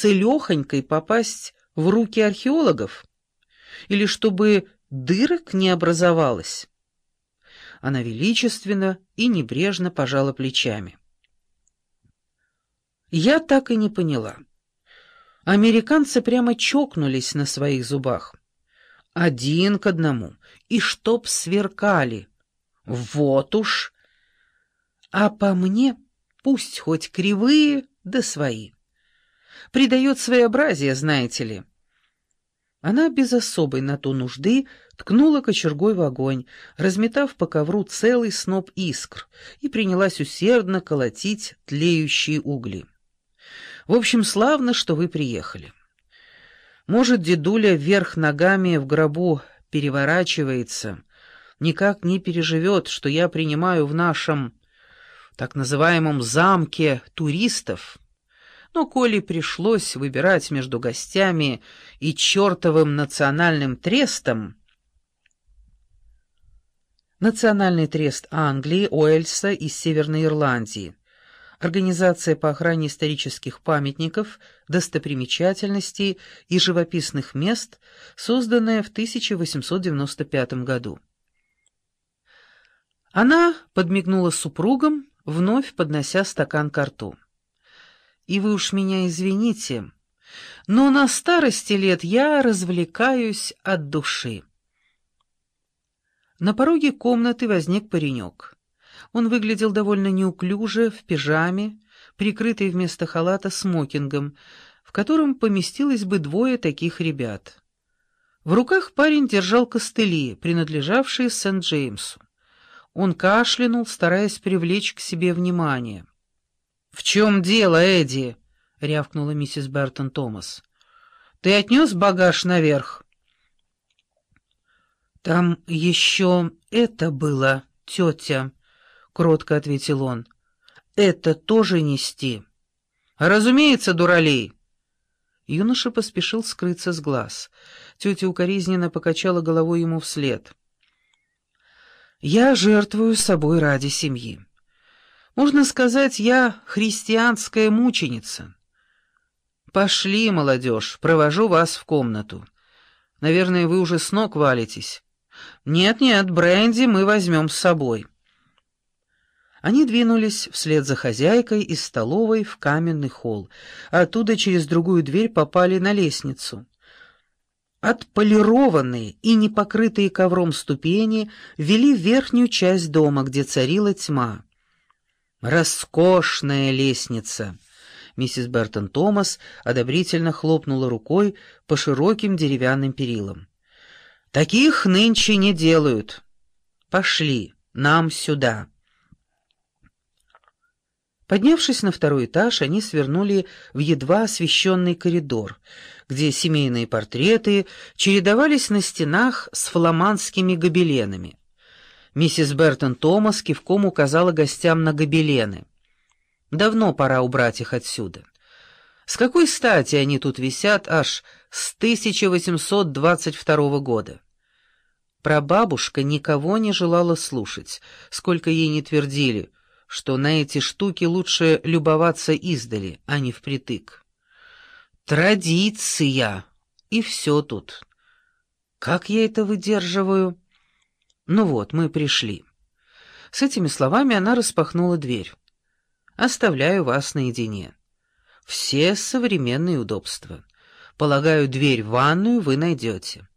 целехонькой попасть в руки археологов? Или чтобы дырок не образовалось?» Она величественно и небрежно пожала плечами. Я так и не поняла. Американцы прямо чокнулись на своих зубах. Один к одному. И чтоб сверкали. Вот уж. А по мне пусть хоть кривые, да свои. Придает своеобразие, знаете ли. Она без особой на то нужды ткнула кочергой в огонь, разметав по ковру целый сноп искр, и принялась усердно колотить тлеющие угли. «В общем, славно, что вы приехали. Может, дедуля вверх ногами в гробу переворачивается, никак не переживет, что я принимаю в нашем так называемом замке туристов». Но коли пришлось выбирать между гостями и чертовым национальным трестом... Национальный трест Англии, Уэльса и Северной Ирландии. Организация по охране исторических памятников, достопримечательностей и живописных мест, созданная в 1895 году. Она подмигнула супругам, вновь поднося стакан к рту и вы уж меня извините, но на старости лет я развлекаюсь от души. На пороге комнаты возник паренек. Он выглядел довольно неуклюже, в пижаме, прикрытый вместо халата смокингом, в котором поместилось бы двое таких ребят. В руках парень держал костыли, принадлежавшие Сент-Джеймсу. Он кашлянул, стараясь привлечь к себе внимание. «В чем дело, Эдди?» — рявкнула миссис Бертон Томас. «Ты отнес багаж наверх?» «Там еще это было, тетя», — кротко ответил он. «Это тоже нести». «Разумеется, дуралей». Юноша поспешил скрыться с глаз. Тетя укоризненно покачала головой ему вслед. «Я жертвую собой ради семьи. Можно сказать, я христианская мученица. Пошли, молодежь, провожу вас в комнату. Наверное, вы уже с ног валитесь. Нет-нет, бренди мы возьмем с собой. Они двинулись вслед за хозяйкой из столовой в каменный холл. Оттуда через другую дверь попали на лестницу. Отполированные и не покрытые ковром ступени вели в верхнюю часть дома, где царила тьма. «Роскошная лестница!» Миссис Бертон Томас одобрительно хлопнула рукой по широким деревянным перилам. «Таких нынче не делают. Пошли, нам сюда». Поднявшись на второй этаж, они свернули в едва освещенный коридор, где семейные портреты чередовались на стенах с фламандскими гобеленами. Миссис Бертон Томас кивком указала гостям на гобелены. «Давно пора убрать их отсюда. С какой стати они тут висят аж с 1822 года?» Прабабушка никого не желала слушать, сколько ей не твердили, что на эти штуки лучше любоваться издали, а не впритык. «Традиция!» И все тут. Как я это выдерживаю?» «Ну вот, мы пришли». С этими словами она распахнула дверь. «Оставляю вас наедине. Все современные удобства. Полагаю, дверь в ванную вы найдете».